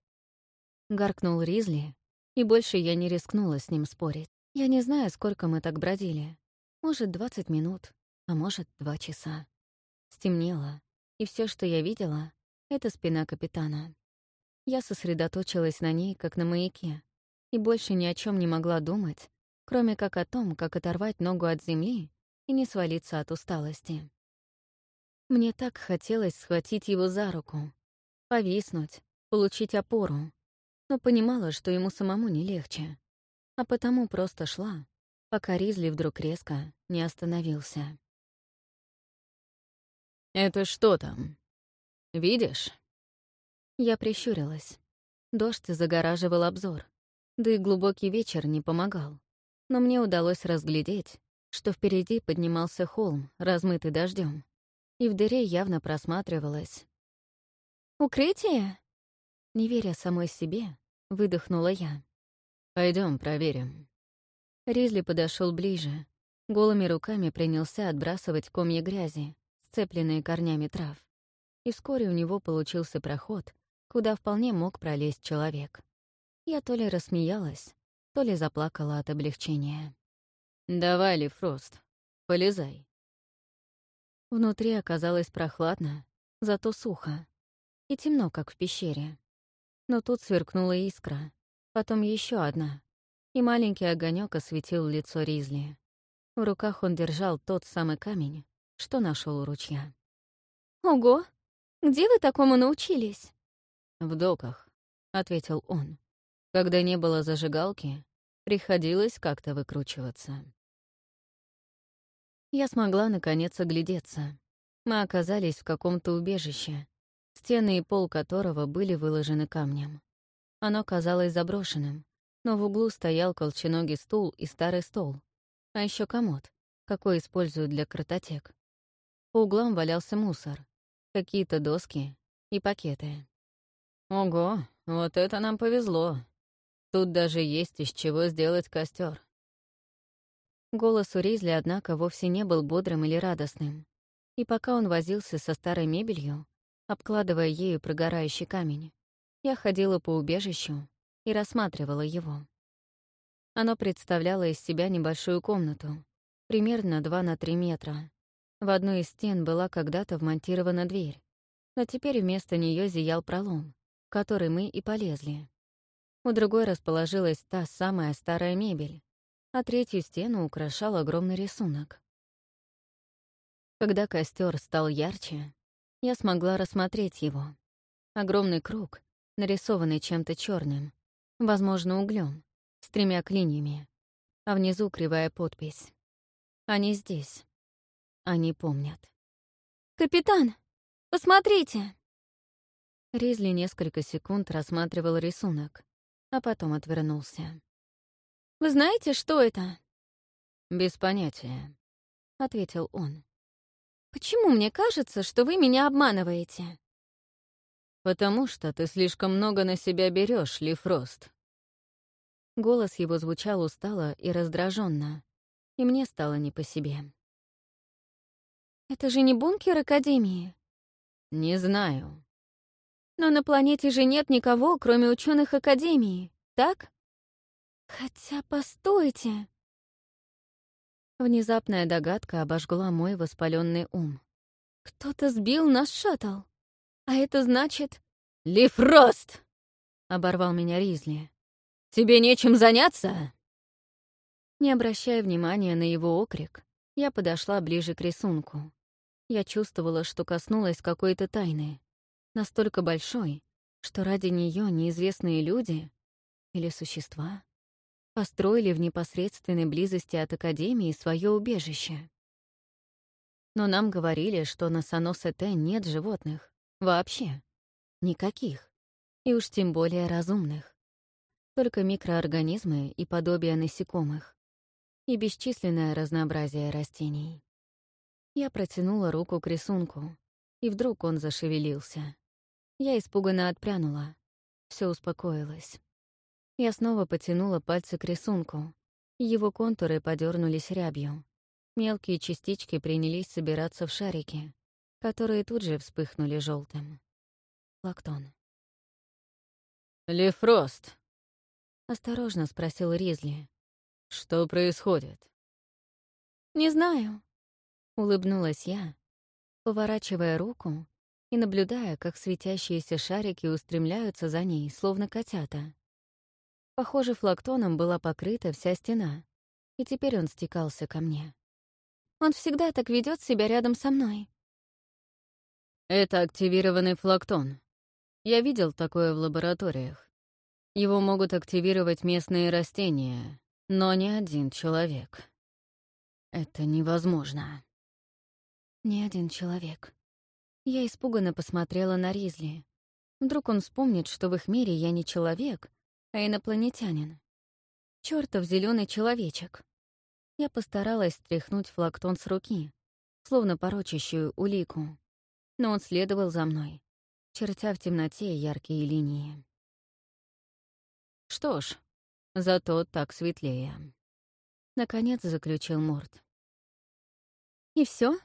гаркнул Ризли, и больше я не рискнула с ним спорить. Я не знаю, сколько мы так бродили. Может, 20 минут, а может, два часа. Стемнело, и все, что я видела, — это спина капитана. Я сосредоточилась на ней, как на маяке, и больше ни о чем не могла думать, кроме как о том, как оторвать ногу от земли и не свалиться от усталости. Мне так хотелось схватить его за руку, повиснуть, получить опору, но понимала, что ему самому не легче, а потому просто шла, пока Ризли вдруг резко не остановился. «Это что там? Видишь?» Я прищурилась. Дождь загораживал обзор, да и глубокий вечер не помогал. Но мне удалось разглядеть, что впереди поднимался холм, размытый дождем, и в дыре явно просматривалось. «Укрытие?» Не веря самой себе, выдохнула я. Пойдем, проверим. Ризли подошел ближе, голыми руками принялся отбрасывать комья грязи, сцепленные корнями трав. И вскоре у него получился проход, куда вполне мог пролезть человек. Я то ли рассмеялась, то ли заплакала от облегчения. «Давай, Лифрост, полезай». Внутри оказалось прохладно, зато сухо. И темно, как в пещере. Но тут сверкнула искра, потом еще одна, и маленький огонек осветил лицо Ризли. В руках он держал тот самый камень, что нашел у ручья. «Ого! Где вы такому научились?» «В доках», — ответил он. «Когда не было зажигалки, приходилось как-то выкручиваться». Я смогла, наконец, оглядеться. Мы оказались в каком-то убежище, стены и пол которого были выложены камнем. Оно казалось заброшенным, но в углу стоял колченогий стул и старый стол, а еще комод, какой используют для картотек. По углам валялся мусор, какие-то доски и пакеты. «Ого, вот это нам повезло. Тут даже есть из чего сделать костер. Голос у Ризли, однако, вовсе не был бодрым или радостным. И пока он возился со старой мебелью, обкладывая ею прогорающий камень, я ходила по убежищу и рассматривала его. Оно представляло из себя небольшую комнату, примерно 2 на 3 метра. В одной из стен была когда-то вмонтирована дверь, но теперь вместо нее зиял пролом, в который мы и полезли. У другой расположилась та самая старая мебель, а третью стену украшал огромный рисунок. Когда костер стал ярче, я смогла рассмотреть его. Огромный круг, нарисованный чем-то черным, возможно, углем, с тремя клиньями, а внизу кривая подпись. Они здесь. Они помнят. «Капитан, посмотрите!» Ризли несколько секунд рассматривал рисунок, а потом отвернулся. «Вы знаете, что это?» «Без понятия», — ответил он. «Почему мне кажется, что вы меня обманываете?» «Потому что ты слишком много на себя берешь, Лифрост». Голос его звучал устало и раздраженно, и мне стало не по себе. «Это же не бункер Академии?» «Не знаю». «Но на планете же нет никого, кроме ученых Академии, так?» «Хотя, постойте!» Внезапная догадка обожгла мой воспаленный ум. «Кто-то сбил наш шаттл. А это значит...» «Лифрост!» — оборвал меня Ризли. «Тебе нечем заняться?» Не обращая внимания на его окрик, я подошла ближе к рисунку. Я чувствовала, что коснулась какой-то тайны, настолько большой, что ради нее неизвестные люди или существа построили в непосредственной близости от Академии свое убежище. Но нам говорили, что на Саносете нет животных. Вообще. Никаких. И уж тем более разумных. Только микроорганизмы и подобия насекомых. И бесчисленное разнообразие растений. Я протянула руку к рисунку, и вдруг он зашевелился. Я испуганно отпрянула. Все успокоилось. Я снова потянула пальцы к рисунку. Его контуры подернулись рябью. Мелкие частички принялись собираться в шарики, которые тут же вспыхнули желтым. Лактон. Лефрост», — осторожно спросил Ризли. «Что происходит?» «Не знаю», — улыбнулась я, поворачивая руку и наблюдая, как светящиеся шарики устремляются за ней, словно котята. Похоже, флактоном была покрыта вся стена, и теперь он стекался ко мне. Он всегда так ведет себя рядом со мной. Это активированный флактон. Я видел такое в лабораториях. Его могут активировать местные растения, но не один человек. Это невозможно. Ни один человек. Я испуганно посмотрела на Ризли. Вдруг он вспомнит, что в их мире я не человек, а инопланетянин. Чёртов зеленый человечек. Я постаралась стряхнуть флактон с руки, словно порочащую улику, но он следовал за мной, чертя в темноте яркие линии. Что ж, зато так светлее. Наконец заключил Морд. «И все?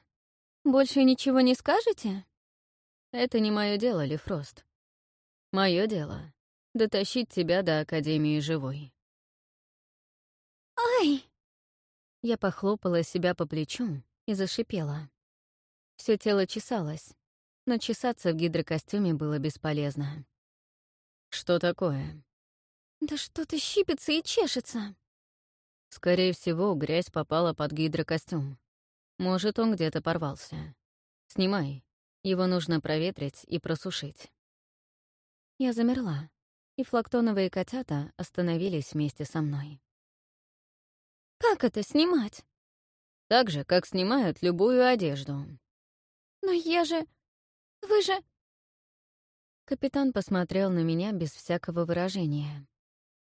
Больше ничего не скажете?» «Это не мое дело, Лефрост. Мое дело — дотащить тебя до Академии живой». «Ай!» Я похлопала себя по плечу и зашипела. Все тело чесалось, но чесаться в гидрокостюме было бесполезно. «Что такое?» «Да что-то щипится и чешется». Скорее всего, грязь попала под гидрокостюм. Может, он где-то порвался. Снимай. Его нужно проветрить и просушить. Я замерла, и флактоновые котята остановились вместе со мной. Как это снимать? Так же, как снимают любую одежду. Но я же... Вы же... Капитан посмотрел на меня без всякого выражения.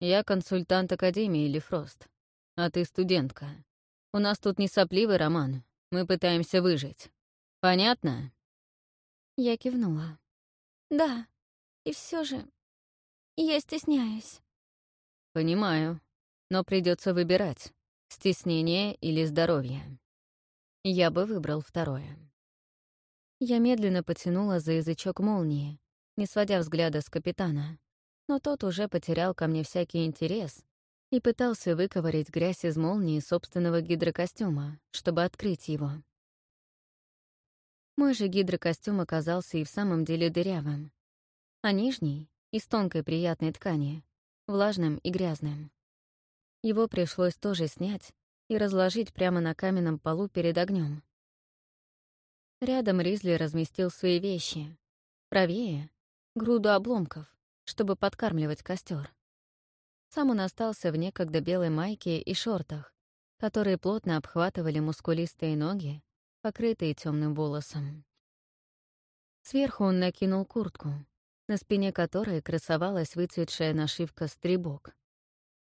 Я консультант Академии Лефрост, а ты студентка. У нас тут не сопливый роман, мы пытаемся выжить. Понятно? Я кивнула. Да, и все же я стесняюсь. Понимаю, но придется выбирать. Стеснение или здоровье? Я бы выбрал второе. Я медленно потянула за язычок молнии, не сводя взгляда с капитана, но тот уже потерял ко мне всякий интерес и пытался выковырять грязь из молнии собственного гидрокостюма, чтобы открыть его. Мой же гидрокостюм оказался и в самом деле дырявым, а нижний — из тонкой приятной ткани, влажным и грязным. Его пришлось тоже снять и разложить прямо на каменном полу перед огнем. Рядом Ризли разместил свои вещи. Правее — груду обломков, чтобы подкармливать костер. Сам он остался в некогда белой майке и шортах, которые плотно обхватывали мускулистые ноги, покрытые темным волосом. Сверху он накинул куртку, на спине которой красовалась выцветшая нашивка «Стрибок».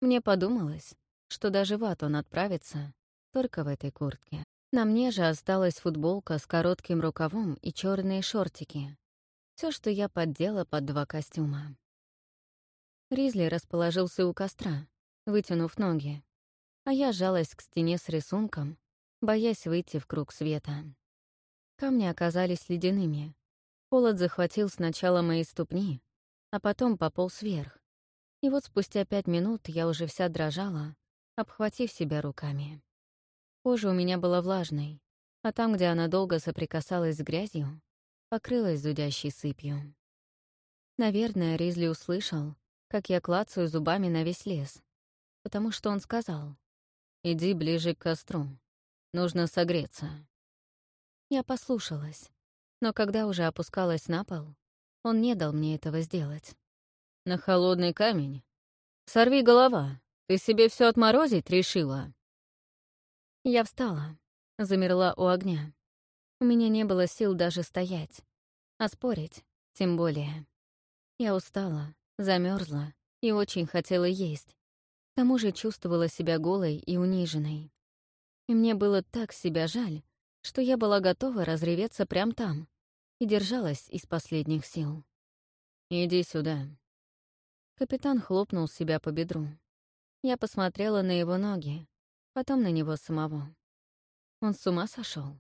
Мне подумалось, что даже в ад он отправится только в этой куртке. На мне же осталась футболка с коротким рукавом и черные шортики. Все, что я поддела под два костюма. Ризли расположился у костра, вытянув ноги, а я жалась к стене с рисунком, боясь выйти в круг света. Камни оказались ледяными. Холод захватил сначала мои ступни, а потом пополз вверх, и вот спустя пять минут я уже вся дрожала, обхватив себя руками. Кожа у меня была влажной, а там, где она долго соприкасалась с грязью, покрылась зудящей сыпью. Наверное, Ризли услышал, как я клацаю зубами на весь лес, потому что он сказал, «Иди ближе к костру, нужно согреться». Я послушалась, но когда уже опускалась на пол, он не дал мне этого сделать на холодный камень. Сорви голова, ты себе все отморозить решила. Я встала, замерла у огня. У меня не было сил даже стоять, а спорить тем более. Я устала, замерзла и очень хотела есть. К тому же чувствовала себя голой и униженной. И мне было так себя жаль, что я была готова разреветься прямо там и держалась из последних сил. «Иди сюда», Капитан хлопнул себя по бедру. Я посмотрела на его ноги, потом на него самого. Он с ума сошел.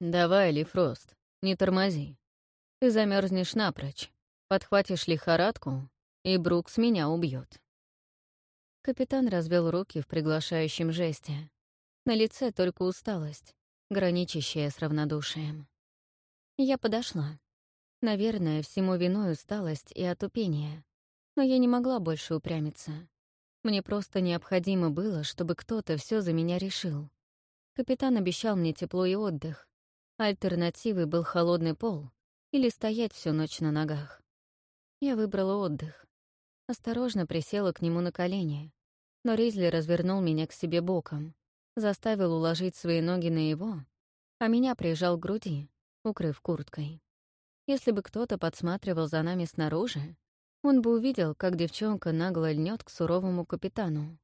«Давай, Лифрост, не тормози. Ты замерзнешь напрочь, подхватишь лихорадку и Брукс меня убьет. Капитан развел руки в приглашающем жесте. На лице только усталость, граничащая с равнодушием. Я подошла. Наверное, всему виной усталость и отупение. Но я не могла больше упрямиться. Мне просто необходимо было, чтобы кто-то все за меня решил. Капитан обещал мне тепло и отдых. Альтернативой был холодный пол или стоять всю ночь на ногах. Я выбрала отдых. Осторожно присела к нему на колени, но Ризли развернул меня к себе боком, заставил уложить свои ноги на его, а меня прижал к груди, укрыв курткой. Если бы кто-то подсматривал за нами снаружи, он бы увидел, как девчонка нагло льнет к суровому капитану.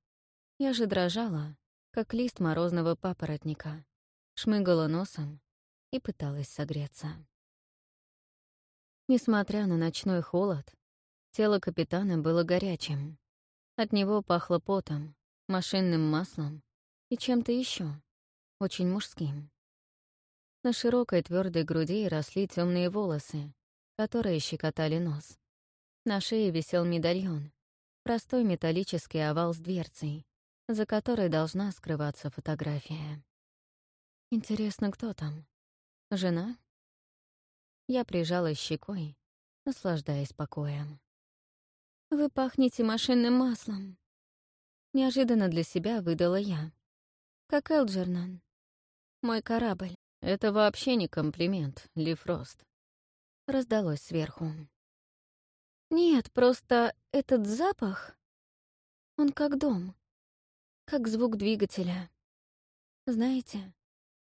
Я же дрожала, как лист морозного папоротника, шмыгала носом и пыталась согреться. Несмотря на ночной холод, тело капитана было горячим. От него пахло потом, машинным маслом и чем-то еще, очень мужским. На широкой твердой груди росли темные волосы, которые щекотали нос. На шее висел медальон, простой металлический овал с дверцей, за которой должна скрываться фотография. Интересно, кто там? Жена? Я прижала щекой, наслаждаясь покоем. «Вы пахнете машинным маслом», — неожиданно для себя выдала я. «Как Элджернан. Мой корабль». «Это вообще не комплимент, Ли Фрост», — раздалось сверху. «Нет, просто этот запах, он как дом, как звук двигателя. Знаете,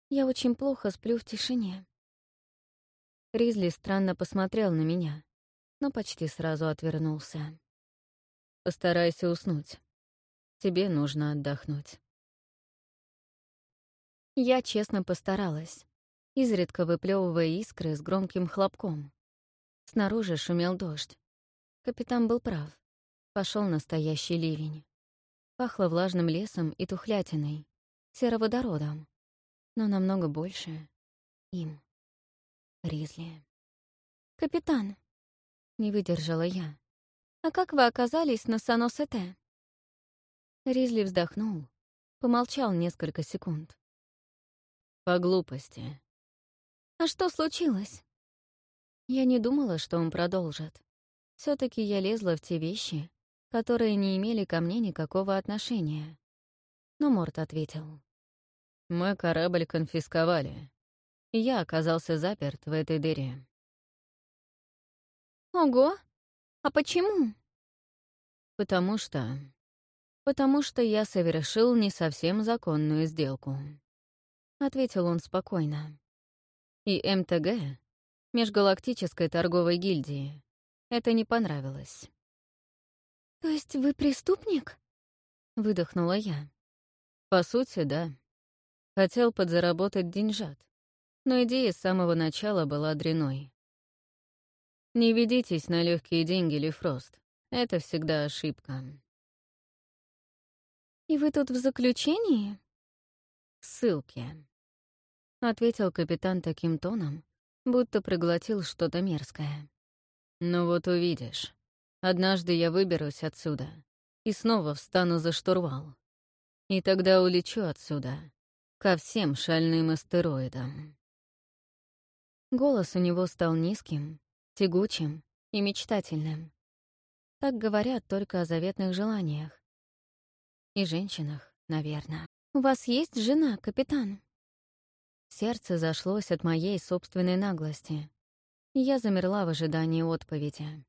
я очень плохо сплю в тишине». Ризли странно посмотрел на меня, но почти сразу отвернулся. «Постарайся уснуть. Тебе нужно отдохнуть». Я честно постаралась изредка выплевывая искры с громким хлопком. Снаружи шумел дождь. Капитан был прав. Пошел настоящий ливень. Пахло влажным лесом и тухлятиной, сероводородом, но намного больше — им. Ризли. «Капитан!» — не выдержала я. «А как вы оказались на Саносете?» Ризли вздохнул, помолчал несколько секунд. «По глупости. «А что случилось?» Я не думала, что он продолжит. все таки я лезла в те вещи, которые не имели ко мне никакого отношения. Но Морт ответил. «Мой корабль конфисковали, и я оказался заперт в этой дыре». «Ого! А почему?» «Потому что... потому что я совершил не совсем законную сделку», — ответил он спокойно и МТГ, Межгалактической торговой гильдии, это не понравилось. «То есть вы преступник?» — выдохнула я. «По сути, да. Хотел подзаработать деньжат, но идея с самого начала была дряной. Не ведитесь на легкие деньги, Лифрост. Это всегда ошибка». «И вы тут в заключении?» Ссылки. — ответил капитан таким тоном, будто проглотил что-то мерзкое. «Ну вот увидишь. Однажды я выберусь отсюда и снова встану за штурвал. И тогда улечу отсюда, ко всем шальным астероидам». Голос у него стал низким, тягучим и мечтательным. Так говорят только о заветных желаниях. И женщинах, наверное. «У вас есть жена, капитан?» Сердце зашлось от моей собственной наглости. Я замерла в ожидании отповеди.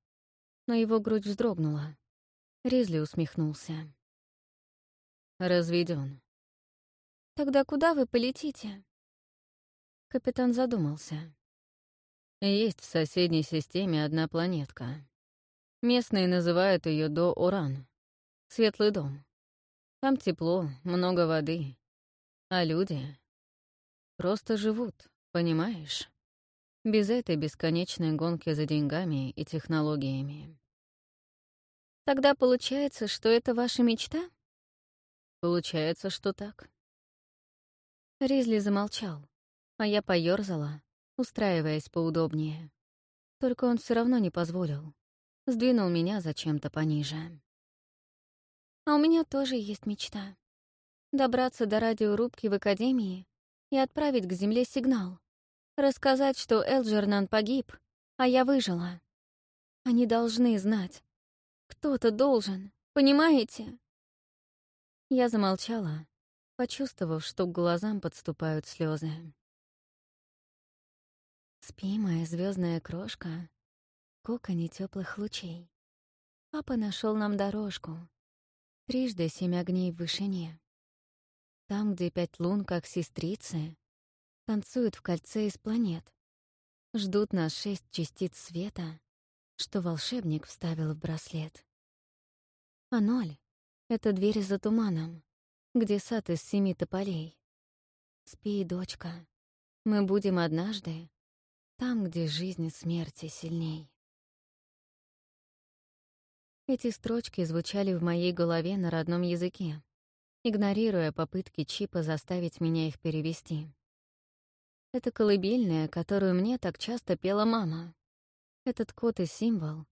Но его грудь вздрогнула. Ризли усмехнулся. Разведен. «Тогда куда вы полетите?» Капитан задумался. Есть в соседней системе одна планетка. Местные называют ее До-Уран. Светлый дом. Там тепло, много воды. А люди Просто живут, понимаешь? Без этой бесконечной гонки за деньгами и технологиями. Тогда получается, что это ваша мечта? Получается, что так. Ризли замолчал, а я поёрзала, устраиваясь поудобнее. Только он все равно не позволил. сдвинул меня зачем-то пониже. А у меня тоже есть мечта. Добраться до радиорубки в Академии и отправить к Земле сигнал. Рассказать, что Элджернан погиб, а я выжила. Они должны знать. Кто-то должен, понимаете? Я замолчала, почувствовав, что к глазам подступают слезы. Спи, моя звездная крошка, коконе теплых лучей. Папа нашел нам дорожку, трижды семь огней в вышине. Там, где пять лун, как сестрицы, танцуют в кольце из планет. Ждут нас шесть частиц света, что волшебник вставил в браслет. А ноль — это дверь за туманом, где сад из семи тополей. Спи, дочка, мы будем однажды там, где жизнь смерти сильней. Эти строчки звучали в моей голове на родном языке, игнорируя попытки Чипа заставить меня их перевести. Это колыбельная, которую мне так часто пела мама. Этот код и символ.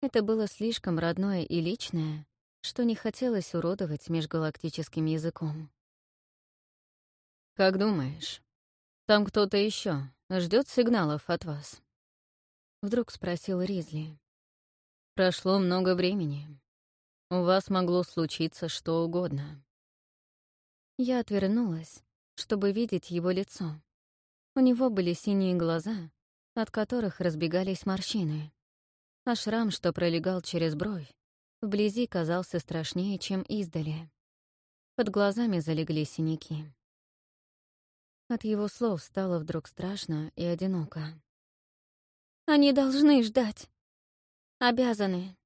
Это было слишком родное и личное, что не хотелось уродовать межгалактическим языком. «Как думаешь, там кто-то еще ждет сигналов от вас?» Вдруг спросил Ризли. Прошло много времени. У вас могло случиться что угодно. Я отвернулась, чтобы видеть его лицо. У него были синие глаза, от которых разбегались морщины. А шрам, что пролегал через бровь, вблизи казался страшнее, чем издали. Под глазами залегли синяки. От его слов стало вдруг страшно и одиноко. «Они должны ждать!» Обязаны.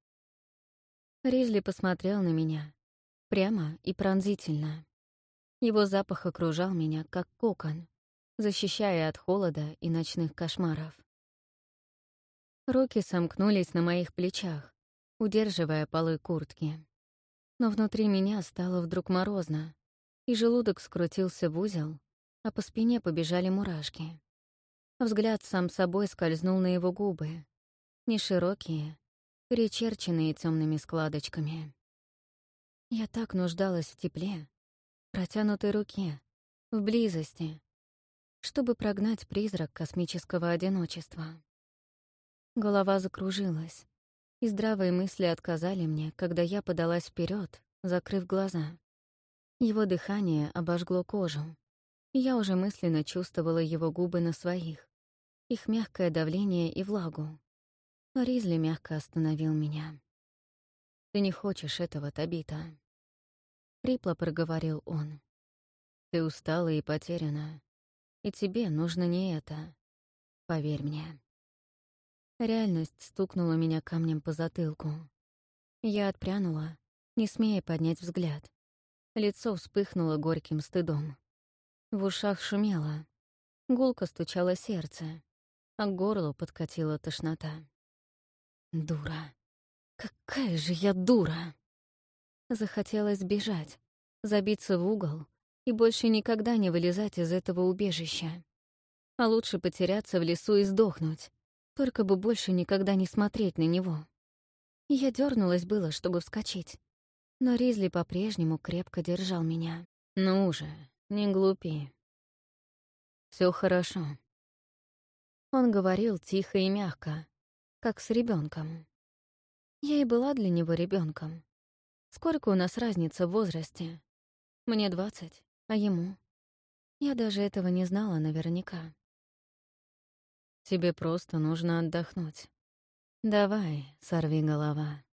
Ризли посмотрел на меня. Прямо и пронзительно. Его запах окружал меня, как кокон, защищая от холода и ночных кошмаров. Руки сомкнулись на моих плечах, удерживая полы куртки. Но внутри меня стало вдруг морозно, и желудок скрутился в узел, а по спине побежали мурашки. Взгляд сам собой скользнул на его губы, не широкие, перечерченные темными складочками. Я так нуждалась в тепле, протянутой руке, в близости, чтобы прогнать призрак космического одиночества. Голова закружилась, и здравые мысли отказали мне, когда я подалась вперед, закрыв глаза. Его дыхание обожгло кожу, и я уже мысленно чувствовала его губы на своих, их мягкое давление и влагу. Ризли мягко остановил меня. «Ты не хочешь этого, Табита?» Хрипло проговорил он. «Ты устала и потеряна. И тебе нужно не это. Поверь мне». Реальность стукнула меня камнем по затылку. Я отпрянула, не смея поднять взгляд. Лицо вспыхнуло горьким стыдом. В ушах шумело. Гулко стучало сердце, а к горлу подкатила тошнота. Дура. Какая же я дура! Захотелось бежать, забиться в угол и больше никогда не вылезать из этого убежища. А лучше потеряться в лесу и сдохнуть, только бы больше никогда не смотреть на него. Я дернулась было, чтобы вскочить, но Ризли по-прежнему крепко держал меня. «Ну же, не глупи. Все хорошо». Он говорил тихо и мягко, как с ребенком. Я и была для него ребенком. Сколько у нас разница в возрасте? Мне двадцать, а ему? Я даже этого не знала наверняка. Тебе просто нужно отдохнуть. Давай, сорви голова.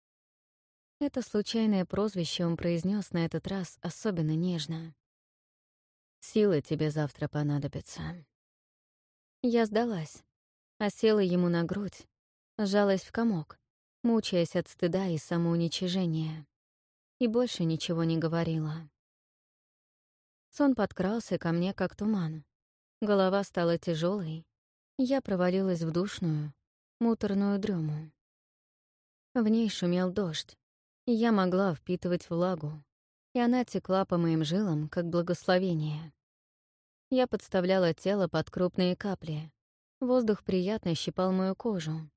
Это случайное прозвище он произнес на этот раз особенно нежно. Силы тебе завтра понадобятся. Я сдалась, а села ему на грудь, сжалась в комок, мучаясь от стыда и самоуничижения. И больше ничего не говорила. Сон подкрался ко мне, как туман. Голова стала тяжелой. Я провалилась в душную, муторную дрему. В ней шумел дождь, и я могла впитывать влагу, и она текла по моим жилам, как благословение. Я подставляла тело под крупные капли. Воздух приятно щипал мою кожу,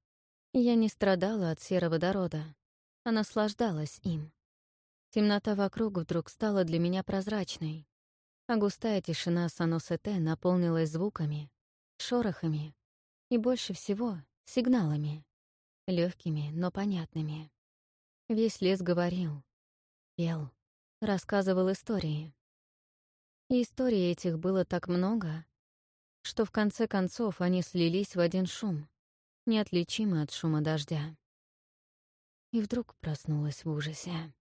Я не страдала от сероводорода, а наслаждалась им. Темнота вокруг вдруг стала для меня прозрачной, а густая тишина Саносете наполнилась звуками, шорохами и больше всего сигналами, легкими, но понятными. Весь лес говорил, пел, рассказывал истории. И историй этих было так много, что в конце концов они слились в один шум, неотличимый от шума дождя. И вдруг проснулась в ужасе.